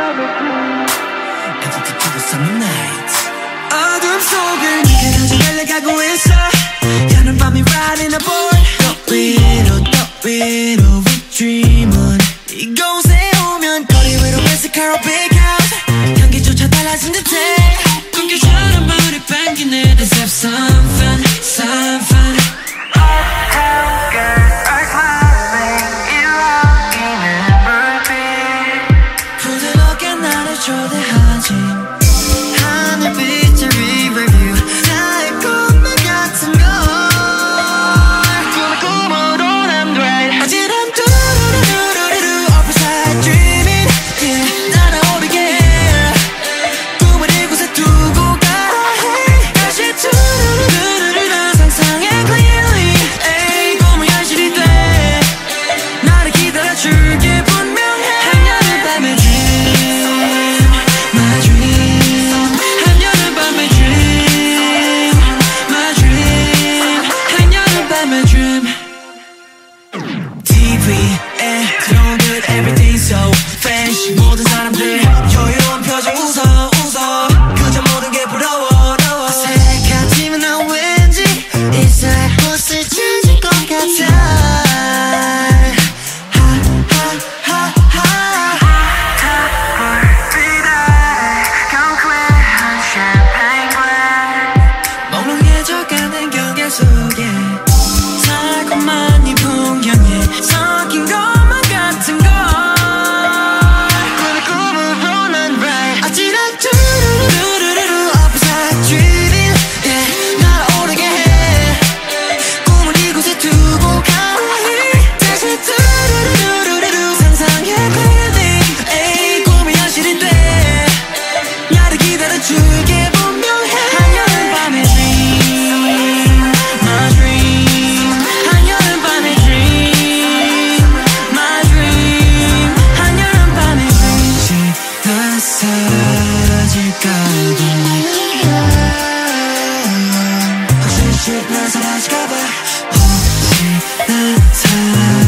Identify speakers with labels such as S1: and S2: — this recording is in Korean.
S1: To the summer
S2: 어둠 속을 네가 가져갈래 가고 있어 여는 밤이 riding board 더 위로 더 위로 we dream on 이곳에 오면 거리 위로 메스카로 big house 향기조차 달라진 듯해 꿈결처럼 물이 초대하지 사라질까봐 혹시 나 사라질까봐 혹시 나 사라질까봐